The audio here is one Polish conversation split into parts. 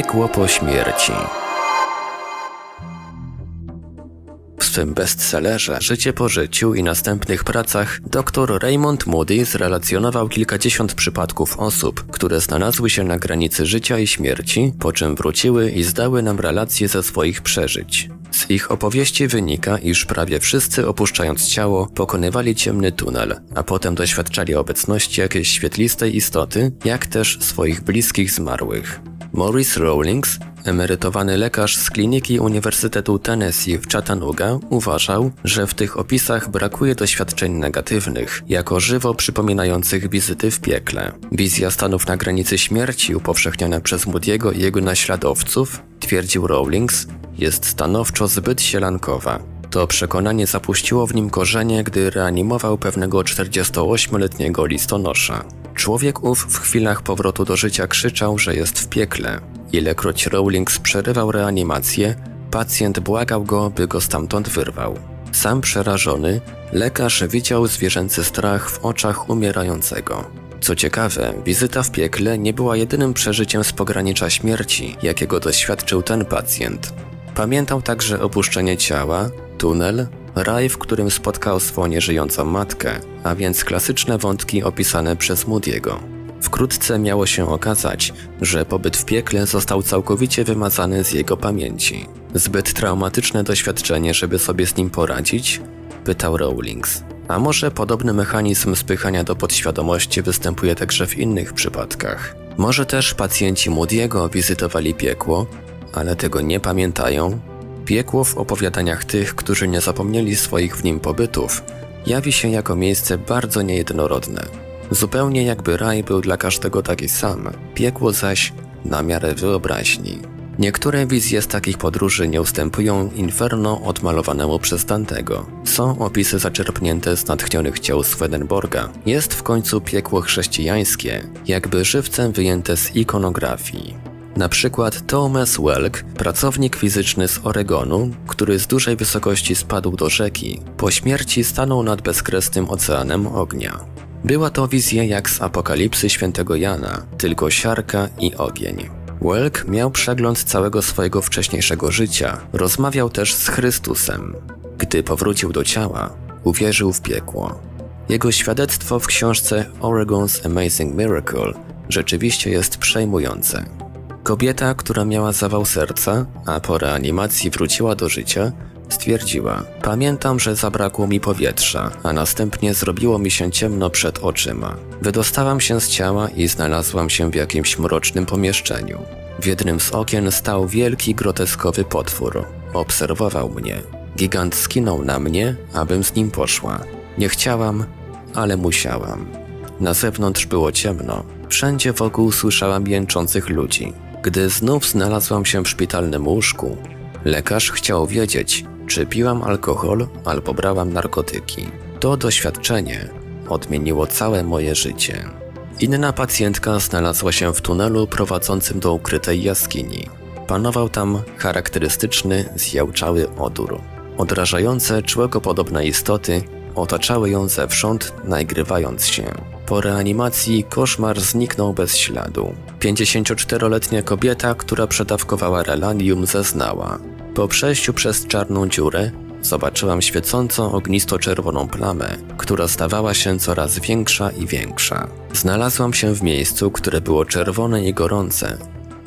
Piekło po śmierci. W swym bestsellerze Życie po życiu i następnych pracach dr Raymond Moody zrelacjonował kilkadziesiąt przypadków osób, które znalazły się na granicy życia i śmierci, po czym wróciły i zdały nam relacje ze swoich przeżyć. Z ich opowieści wynika, iż prawie wszyscy opuszczając ciało pokonywali ciemny tunel, a potem doświadczali obecności jakiejś świetlistej istoty, jak też swoich bliskich zmarłych. Maurice Rawlings, emerytowany lekarz z kliniki Uniwersytetu Tennessee w Chattanooga, uważał, że w tych opisach brakuje doświadczeń negatywnych, jako żywo przypominających wizyty w piekle. Wizja stanów na granicy śmierci upowszechniona przez Moody'ego i jego naśladowców, twierdził Rawlings, jest stanowczo zbyt sielankowa. To przekonanie zapuściło w nim korzenie, gdy reanimował pewnego 48-letniego listonosza. Człowiek ów w chwilach powrotu do życia krzyczał, że jest w piekle. Ilekroć Rawlings przerywał reanimację, pacjent błagał go, by go stamtąd wyrwał. Sam przerażony, lekarz widział zwierzęcy strach w oczach umierającego. Co ciekawe, wizyta w piekle nie była jedynym przeżyciem z pogranicza śmierci, jakiego doświadczył ten pacjent. Pamiętał także opuszczenie ciała, tunel, raj, w którym spotkał swą nieżyjącą matkę, a więc klasyczne wątki opisane przez Moody'ego. Wkrótce miało się okazać, że pobyt w piekle został całkowicie wymazany z jego pamięci. Zbyt traumatyczne doświadczenie, żeby sobie z nim poradzić? Pytał Rawlings. A może podobny mechanizm spychania do podświadomości występuje także w innych przypadkach? Może też pacjenci Moody'ego wizytowali piekło, ale tego nie pamiętają? Piekło w opowiadaniach tych, którzy nie zapomnieli swoich w nim pobytów, jawi się jako miejsce bardzo niejednorodne. Zupełnie jakby raj był dla każdego taki sam, piekło zaś na miarę wyobraźni. Niektóre wizje z takich podróży nie ustępują inferno odmalowanemu przez Dantego. Są opisy zaczerpnięte z natchnionych dzieł Swedenborga. Jest w końcu piekło chrześcijańskie, jakby żywcem wyjęte z ikonografii. Na przykład Thomas Welk, pracownik fizyczny z Oregonu, który z dużej wysokości spadł do rzeki, po śmierci stanął nad bezkresnym oceanem ognia. Była to wizja jak z apokalipsy świętego Jana, tylko siarka i ogień. Welk miał przegląd całego swojego wcześniejszego życia, rozmawiał też z Chrystusem. Gdy powrócił do ciała, uwierzył w piekło. Jego świadectwo w książce Oregon's Amazing Miracle rzeczywiście jest przejmujące. Kobieta, która miała zawał serca, a po reanimacji wróciła do życia, stwierdziła: Pamiętam, że zabrakło mi powietrza, a następnie zrobiło mi się ciemno przed oczyma. Wydostałam się z ciała i znalazłam się w jakimś mrocznym pomieszczeniu. W jednym z okien stał wielki, groteskowy potwór. Obserwował mnie. Gigant skinął na mnie, abym z nim poszła. Nie chciałam, ale musiałam. Na zewnątrz było ciemno. Wszędzie wokół słyszałam jęczących ludzi. Gdy znów znalazłam się w szpitalnym łóżku, lekarz chciał wiedzieć, czy piłam alkohol albo brałam narkotyki. To doświadczenie odmieniło całe moje życie. Inna pacjentka znalazła się w tunelu prowadzącym do ukrytej jaskini. Panował tam charakterystyczny, zjałczały odór. Odrażające, człekopodobne istoty otaczały ją zewsząd, nagrywając się. Po reanimacji koszmar zniknął bez śladu. 54-letnia kobieta, która przedawkowała relanium, zeznała. Po przejściu przez czarną dziurę zobaczyłam świecącą ognisto-czerwoną plamę, która stawała się coraz większa i większa. Znalazłam się w miejscu, które było czerwone i gorące,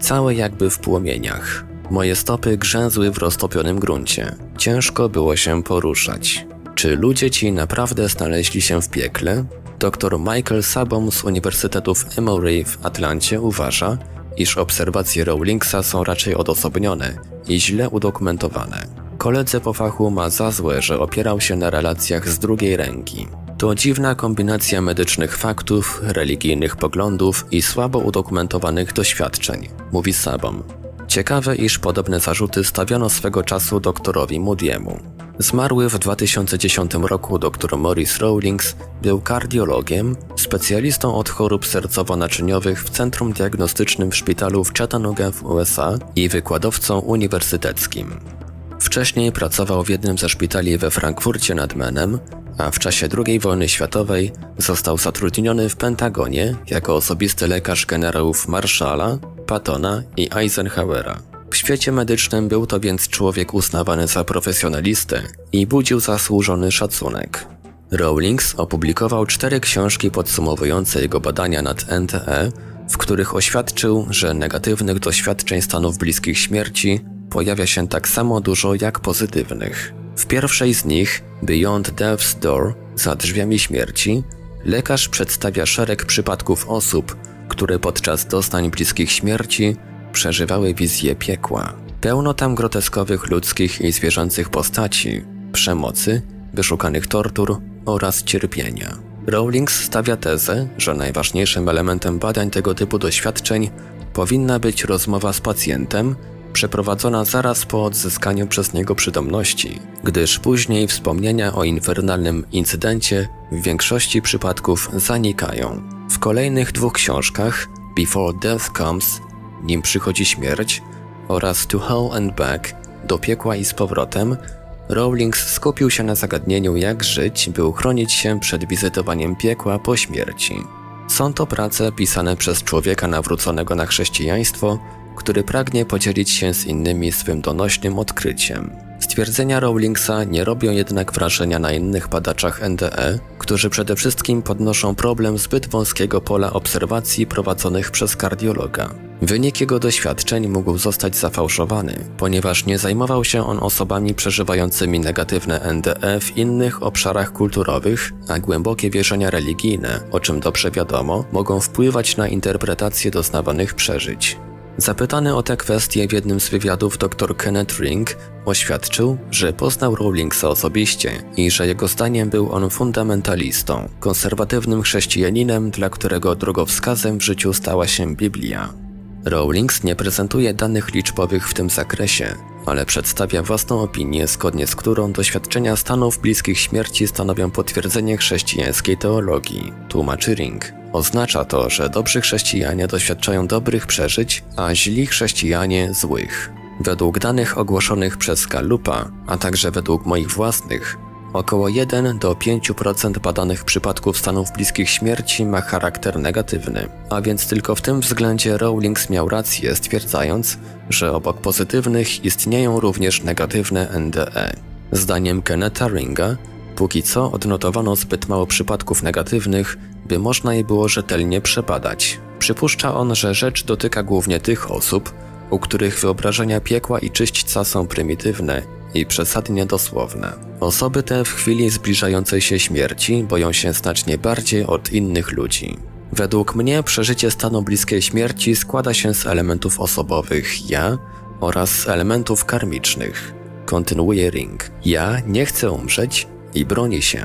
całe jakby w płomieniach. Moje stopy grzęzły w roztopionym gruncie. Ciężko było się poruszać. Czy ludzie ci naprawdę znaleźli się w piekle? Dr Michael Sabom z Uniwersytetu w Emory w Atlancie uważa, iż obserwacje Rawlingsa są raczej odosobnione i źle udokumentowane. Koledze po fachu ma za złe, że opierał się na relacjach z drugiej ręki. To dziwna kombinacja medycznych faktów, religijnych poglądów i słabo udokumentowanych doświadczeń, mówi Sabom. Ciekawe, iż podobne zarzuty stawiano swego czasu doktorowi Moody'emu. Zmarły w 2010 roku dr Morris Rawlings był kardiologiem, specjalistą od chorób sercowo-naczyniowych w Centrum Diagnostycznym w szpitalu w Chattanooga w USA i wykładowcą uniwersyteckim. Wcześniej pracował w jednym ze szpitali we Frankfurcie nad Menem, a w czasie II wojny światowej został zatrudniony w Pentagonie jako osobisty lekarz generałów Marshalla, Pattona i Eisenhowera. W świecie medycznym był to więc człowiek uznawany za profesjonalistę i budził zasłużony szacunek. Rawlings opublikował cztery książki podsumowujące jego badania nad NTE, w których oświadczył, że negatywnych doświadczeń stanów bliskich śmierci pojawia się tak samo dużo jak pozytywnych. W pierwszej z nich, Beyond Death's Door, za drzwiami śmierci, lekarz przedstawia szereg przypadków osób, które podczas dostań bliskich śmierci przeżywały wizję piekła. Pełno tam groteskowych ludzkich i zwierzęcych postaci, przemocy, wyszukanych tortur oraz cierpienia. Rawlings stawia tezę, że najważniejszym elementem badań tego typu doświadczeń powinna być rozmowa z pacjentem, przeprowadzona zaraz po odzyskaniu przez niego przytomności, gdyż później wspomnienia o infernalnym incydencie w większości przypadków zanikają. W kolejnych dwóch książkach, Before Death Comes, nim przychodzi śmierć, oraz To Hell and Back, do piekła i z powrotem, Rawlings skupił się na zagadnieniu, jak żyć, by uchronić się przed wizytowaniem piekła po śmierci. Są to prace pisane przez człowieka nawróconego na chrześcijaństwo, który pragnie podzielić się z innymi swym donośnym odkryciem. Stwierdzenia Rawlingsa nie robią jednak wrażenia na innych badaczach NDE, którzy przede wszystkim podnoszą problem zbyt wąskiego pola obserwacji prowadzonych przez kardiologa. Wynik jego doświadczeń mógł zostać zafałszowany, ponieważ nie zajmował się on osobami przeżywającymi negatywne NDE w innych obszarach kulturowych, a głębokie wierzenia religijne, o czym dobrze wiadomo, mogą wpływać na interpretację doznawanych przeżyć. Zapytany o tę kwestię w jednym z wywiadów dr Kenneth Ring oświadczył, że poznał Rawlingsa osobiście i że jego zdaniem był on fundamentalistą, konserwatywnym chrześcijaninem, dla którego drogowskazem w życiu stała się Biblia. Rawlings nie prezentuje danych liczbowych w tym zakresie, ale przedstawia własną opinię, zgodnie z którą doświadczenia stanów bliskich śmierci stanowią potwierdzenie chrześcijańskiej teologii, tłumaczy Ring. Oznacza to, że dobrzy chrześcijanie doświadczają dobrych przeżyć, a źli chrześcijanie złych. Według danych ogłoszonych przez Gallupa, a także według moich własnych, około 1 do 5% badanych przypadków stanów bliskich śmierci ma charakter negatywny, a więc tylko w tym względzie Rawlings miał rację stwierdzając, że obok pozytywnych istnieją również negatywne NDE. Zdaniem Kenneta Ringa, póki co odnotowano zbyt mało przypadków negatywnych, by można je było rzetelnie przebadać. Przypuszcza on, że rzecz dotyka głównie tych osób, u których wyobrażenia piekła i czyśćca są prymitywne i przesadnie dosłowne. Osoby te w chwili zbliżającej się śmierci boją się znacznie bardziej od innych ludzi. Według mnie przeżycie stanu bliskiej śmierci składa się z elementów osobowych ja oraz elementów karmicznych. Kontynuuje Ring. Ja nie chcę umrzeć i broni się,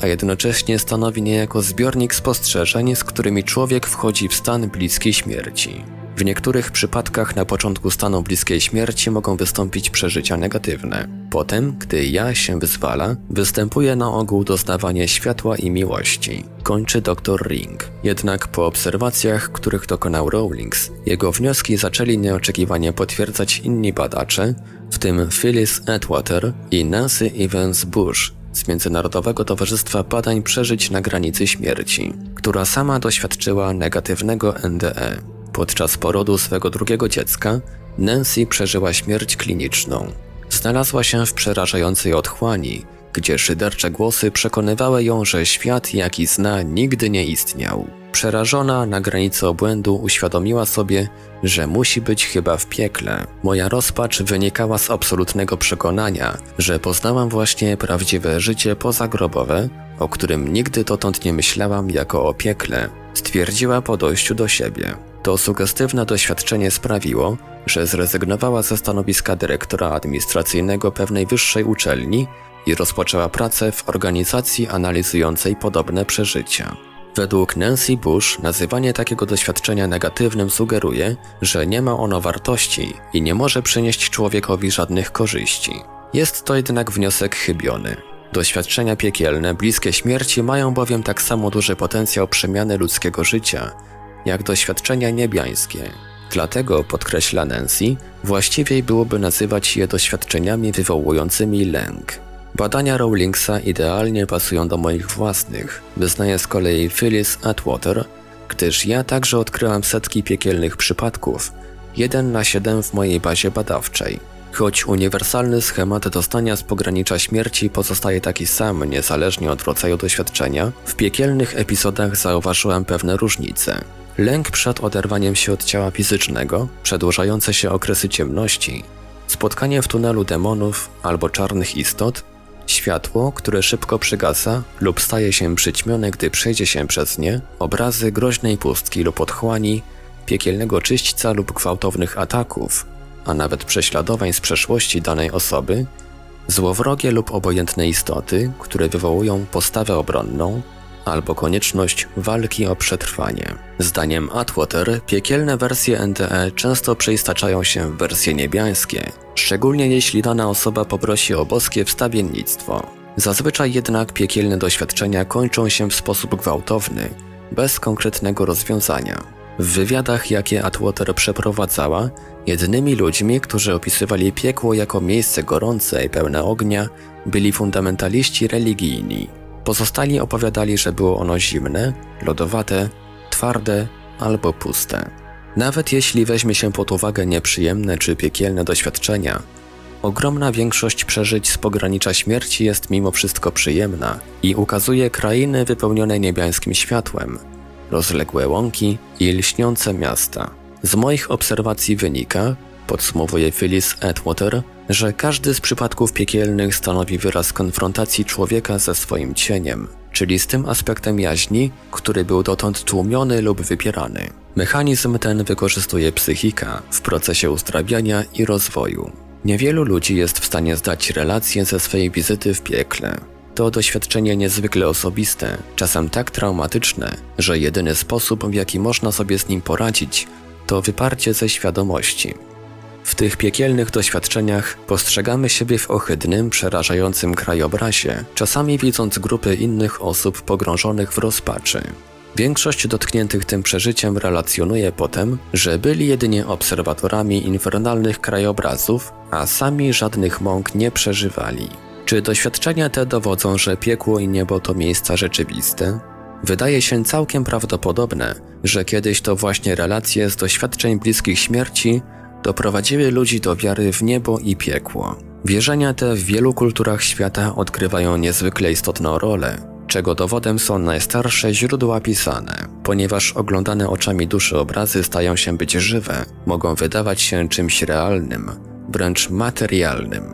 a jednocześnie stanowi niejako zbiornik spostrzeżeń, z którymi człowiek wchodzi w stan bliskiej śmierci. W niektórych przypadkach na początku stanu bliskiej śmierci mogą wystąpić przeżycia negatywne. Potem, gdy ja się wyzwala, występuje na ogół doznawanie światła i miłości. Kończy dr Ring. Jednak po obserwacjach, których dokonał Rawlings, jego wnioski zaczęli nieoczekiwanie potwierdzać inni badacze, w tym Phyllis Atwater i Nancy Evans Bush, z Międzynarodowego Towarzystwa Badań Przeżyć na Granicy Śmierci, która sama doświadczyła negatywnego NDE. Podczas porodu swego drugiego dziecka Nancy przeżyła śmierć kliniczną. Znalazła się w przerażającej otchłani, gdzie szydercze głosy przekonywały ją, że świat, jaki zna, nigdy nie istniał. Przerażona na granicy obłędu uświadomiła sobie, że musi być chyba w piekle. Moja rozpacz wynikała z absolutnego przekonania, że poznałam właśnie prawdziwe życie pozagrobowe, o którym nigdy dotąd nie myślałam jako o piekle, stwierdziła po dojściu do siebie. To sugestywne doświadczenie sprawiło, że zrezygnowała ze stanowiska dyrektora administracyjnego pewnej wyższej uczelni i rozpoczęła pracę w organizacji analizującej podobne przeżycia. Według Nancy Bush nazywanie takiego doświadczenia negatywnym sugeruje, że nie ma ono wartości i nie może przynieść człowiekowi żadnych korzyści. Jest to jednak wniosek chybiony. Doświadczenia piekielne, bliskie śmierci mają bowiem tak samo duży potencjał przemiany ludzkiego życia, jak doświadczenia niebiańskie. Dlatego, podkreśla Nancy, właściwiej byłoby nazywać je doświadczeniami wywołującymi lęk. Badania Rowlingsa idealnie pasują do moich własnych, wyznaje z kolei Phyllis Atwater, gdyż ja także odkryłam setki piekielnych przypadków, jeden na siedem w mojej bazie badawczej. Choć uniwersalny schemat dostania z pogranicza śmierci pozostaje taki sam, niezależnie od rodzaju doświadczenia, w piekielnych epizodach zauważyłem pewne różnice. Lęk przed oderwaniem się od ciała fizycznego, przedłużające się okresy ciemności, spotkanie w tunelu demonów albo czarnych istot, światło, które szybko przygasa lub staje się przyćmione, gdy przejdzie się przez nie, obrazy groźnej pustki lub otchłani, piekielnego czyśćca lub gwałtownych ataków, a nawet prześladowań z przeszłości danej osoby, złowrogie lub obojętne istoty, które wywołują postawę obronną, albo konieczność walki o przetrwanie. Zdaniem Atwater piekielne wersje NDE często przeistaczają się w wersje niebiańskie, szczególnie jeśli dana osoba poprosi o boskie wstawiennictwo. Zazwyczaj jednak piekielne doświadczenia kończą się w sposób gwałtowny, bez konkretnego rozwiązania. W wywiadach, jakie Atwater przeprowadzała, jedynymi ludźmi, którzy opisywali piekło jako miejsce gorące i pełne ognia, byli fundamentaliści religijni. Pozostali opowiadali, że było ono zimne, lodowate, twarde albo puste. Nawet jeśli weźmie się pod uwagę nieprzyjemne czy piekielne doświadczenia, ogromna większość przeżyć z pogranicza śmierci jest mimo wszystko przyjemna i ukazuje krainy wypełnione niebiańskim światłem, rozległe łąki i lśniące miasta. Z moich obserwacji wynika, podsumowuje Phyllis Atwater, że każdy z przypadków piekielnych stanowi wyraz konfrontacji człowieka ze swoim cieniem, czyli z tym aspektem jaźni, który był dotąd tłumiony lub wypierany. Mechanizm ten wykorzystuje psychika w procesie uzdrawiania i rozwoju. Niewielu ludzi jest w stanie zdać relację ze swojej wizyty w piekle. To doświadczenie niezwykle osobiste, czasem tak traumatyczne, że jedyny sposób, w jaki można sobie z nim poradzić, to wyparcie ze świadomości. W tych piekielnych doświadczeniach postrzegamy siebie w ohydnym, przerażającym krajobrazie, czasami widząc grupy innych osób pogrążonych w rozpaczy. Większość dotkniętych tym przeżyciem relacjonuje potem, że byli jedynie obserwatorami infernalnych krajobrazów, a sami żadnych mąk nie przeżywali. Czy doświadczenia te dowodzą, że piekło i niebo to miejsca rzeczywiste? Wydaje się całkiem prawdopodobne, że kiedyś to właśnie relacje z doświadczeń bliskich śmierci doprowadziły ludzi do wiary w niebo i piekło. Wierzenia te w wielu kulturach świata odgrywają niezwykle istotną rolę, czego dowodem są najstarsze źródła pisane. Ponieważ oglądane oczami duszy obrazy stają się być żywe, mogą wydawać się czymś realnym, wręcz materialnym.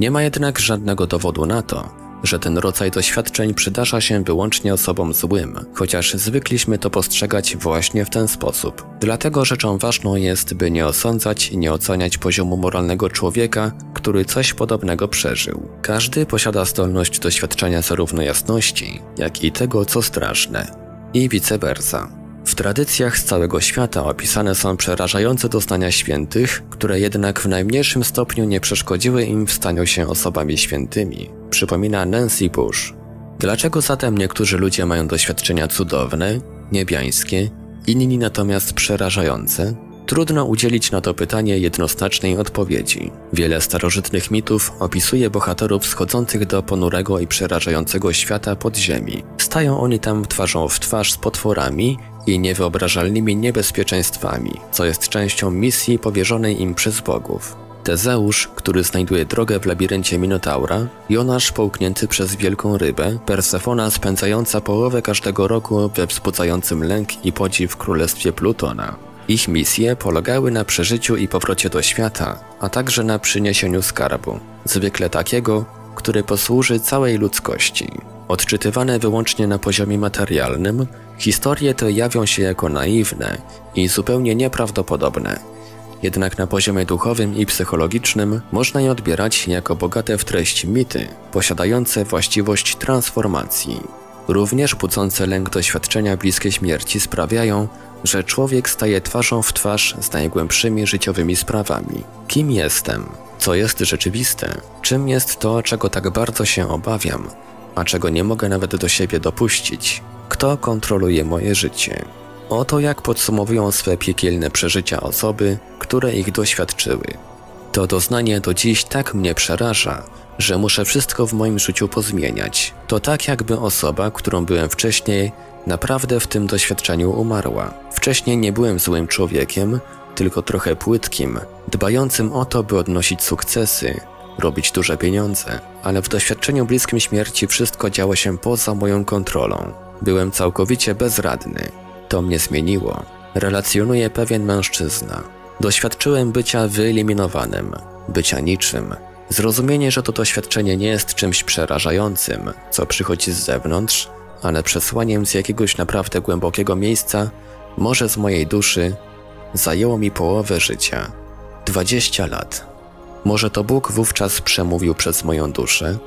Nie ma jednak żadnego dowodu na to, że ten rodzaj doświadczeń przydarza się wyłącznie osobom złym, chociaż zwykliśmy to postrzegać właśnie w ten sposób. Dlatego rzeczą ważną jest, by nie osądzać i nie oceniać poziomu moralnego człowieka, który coś podobnego przeżył. Każdy posiada zdolność doświadczenia zarówno jasności, jak i tego, co straszne. I vice versa. W tradycjach z całego świata opisane są przerażające doznania świętych, które jednak w najmniejszym stopniu nie przeszkodziły im w staniu się osobami świętymi, przypomina Nancy Bush. Dlaczego zatem niektórzy ludzie mają doświadczenia cudowne, niebiańskie, inni natomiast przerażające? Trudno udzielić na to pytanie jednoznacznej odpowiedzi. Wiele starożytnych mitów opisuje bohaterów schodzących do ponurego i przerażającego świata podziemi. Stają oni tam twarzą w twarz z potworami i niewyobrażalnymi niebezpieczeństwami, co jest częścią misji powierzonej im przez bogów. Tezeusz, który znajduje drogę w labiryncie Minotaura, Jonasz połknięty przez wielką rybę, Persefona spędzająca połowę każdego roku we wzbudzającym lęk i podziw królestwie Plutona. Ich misje polegały na przeżyciu i powrocie do świata, a także na przyniesieniu skarbu, zwykle takiego, który posłuży całej ludzkości. Odczytywane wyłącznie na poziomie materialnym, historie te jawią się jako naiwne i zupełnie nieprawdopodobne. Jednak na poziomie duchowym i psychologicznym można je odbierać jako bogate w treść mity, posiadające właściwość transformacji. Również budzące lęk doświadczenia bliskie śmierci sprawiają, że człowiek staje twarzą w twarz z najgłębszymi życiowymi sprawami. Kim jestem? Co jest rzeczywiste? Czym jest to, czego tak bardzo się obawiam, a czego nie mogę nawet do siebie dopuścić? Kto kontroluje moje życie? Oto jak podsumowują swe piekielne przeżycia osoby, które ich doświadczyły. To doznanie do dziś tak mnie przeraża, że muszę wszystko w moim życiu pozmieniać. To tak jakby osoba, którą byłem wcześniej, naprawdę w tym doświadczeniu umarła. Wcześniej nie byłem złym człowiekiem, tylko trochę płytkim, dbającym o to, by odnosić sukcesy, robić duże pieniądze, ale w doświadczeniu bliskim śmierci wszystko działo się poza moją kontrolą. Byłem całkowicie bezradny. To mnie zmieniło. Relacjonuje pewien mężczyzna. Doświadczyłem bycia wyeliminowanym, bycia niczym. Zrozumienie, że to doświadczenie nie jest czymś przerażającym, co przychodzi z zewnątrz, ale przesłaniem z jakiegoś naprawdę głębokiego miejsca, może z mojej duszy, zajęło mi połowę życia. 20 lat. Może to Bóg wówczas przemówił przez moją duszę?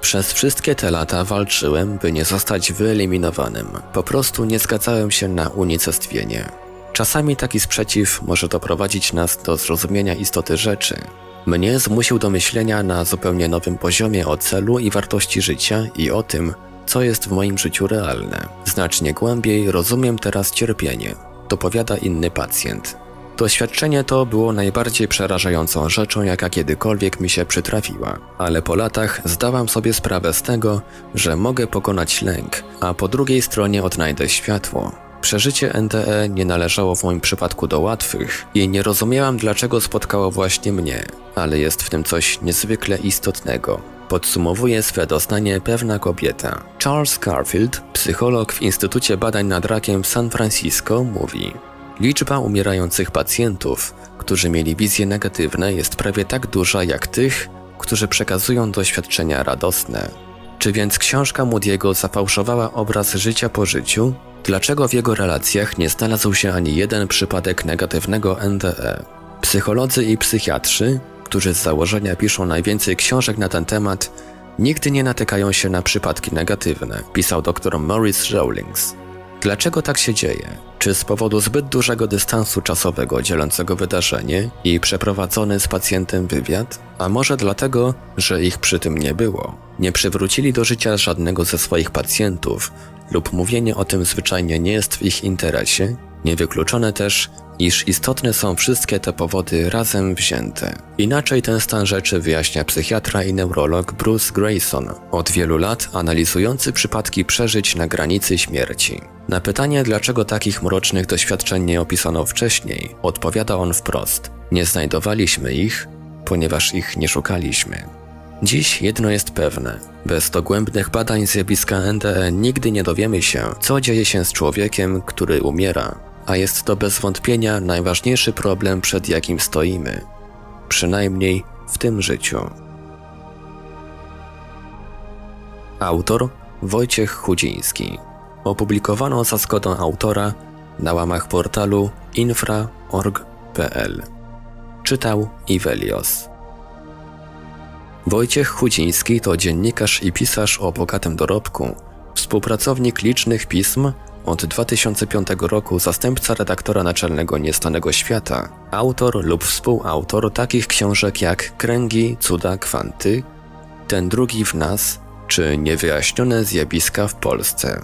Przez wszystkie te lata walczyłem, by nie zostać wyeliminowanym. Po prostu nie zgadzałem się na unicestwienie. Czasami taki sprzeciw może doprowadzić nas do zrozumienia istoty rzeczy. Mnie zmusił do myślenia na zupełnie nowym poziomie o celu i wartości życia i o tym, co jest w moim życiu realne. Znacznie głębiej rozumiem teraz cierpienie, dopowiada inny pacjent. Doświadczenie to było najbardziej przerażającą rzeczą, jaka kiedykolwiek mi się przytrafiła, ale po latach zdałam sobie sprawę z tego, że mogę pokonać lęk, a po drugiej stronie odnajdę światło. Przeżycie NDE nie należało w moim przypadku do łatwych i nie rozumiałam dlaczego spotkało właśnie mnie, ale jest w tym coś niezwykle istotnego. Podsumowuje swe doznanie pewna kobieta. Charles Garfield, psycholog w Instytucie Badań nad Rakiem w San Francisco, mówi: Liczba umierających pacjentów, którzy mieli wizje negatywne, jest prawie tak duża jak tych, którzy przekazują doświadczenia radosne. Czy więc książka Moody'ego zafałszowała obraz życia po życiu? Dlaczego w jego relacjach nie znalazł się ani jeden przypadek negatywnego NDE? Psycholodzy i psychiatrzy, którzy z założenia piszą najwięcej książek na ten temat, nigdy nie natykają się na przypadki negatywne, pisał dr Maurice Rawlings. Dlaczego tak się dzieje? Czy z powodu zbyt dużego dystansu czasowego dzielącego wydarzenie i przeprowadzony z pacjentem wywiad? A może dlatego, że ich przy tym nie było? Nie przywrócili do życia żadnego ze swoich pacjentów lub mówienie o tym zwyczajnie nie jest w ich interesie? Niewykluczone też, iż istotne są wszystkie te powody razem wzięte. Inaczej ten stan rzeczy wyjaśnia psychiatra i neurolog Bruce Grayson, od wielu lat analizujący przypadki przeżyć na granicy śmierci. Na pytanie, dlaczego takich mrocznych doświadczeń nie opisano wcześniej, odpowiada on wprost: Nie znajdowaliśmy ich, ponieważ ich nie szukaliśmy. Dziś jedno jest pewne. Bez dogłębnych badań zjawiska NDE nigdy nie dowiemy się, co dzieje się z człowiekiem, który umiera, a jest to bez wątpienia najważniejszy problem, przed jakim stoimy. Przynajmniej w tym życiu. Autor Wojciech Chudziński. Opublikowano za zgodą autora na łamach portalu infra.org.pl. Czytał Ivelios. Wojciech Chudziński to dziennikarz i pisarz o bogatym dorobku, współpracownik licznych pism, od 2005 roku zastępca redaktora naczelnego Niestanego Świata, autor lub współautor takich książek jak Kręgi, Cuda, Kwanty, Ten drugi w nas czy Niewyjaśnione zjawiska w Polsce.